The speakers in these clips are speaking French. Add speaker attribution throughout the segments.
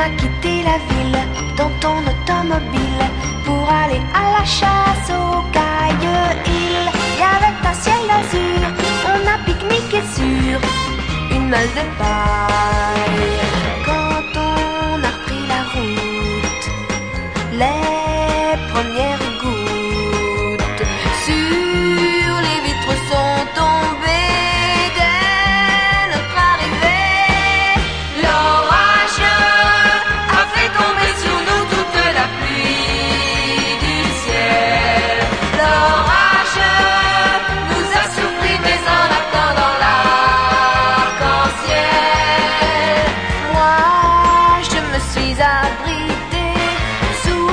Speaker 1: a quitté la ville dans ton automobile pour aller à la chasse au cailleux Hill. Et avec un ciel d'azur, on a pique-niqué sur une malle de paille. Quand on a repris la route, les premiers sous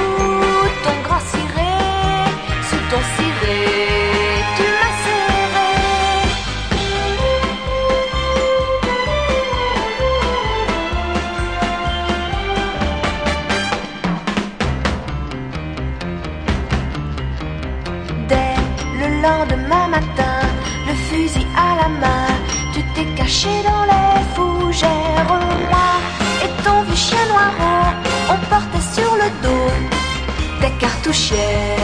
Speaker 1: ton grand ciré, sous ton ciré, tu m'as serré. Dès le lendemain matin, le fusil à la main, tu t'es caché dans l'air. to share.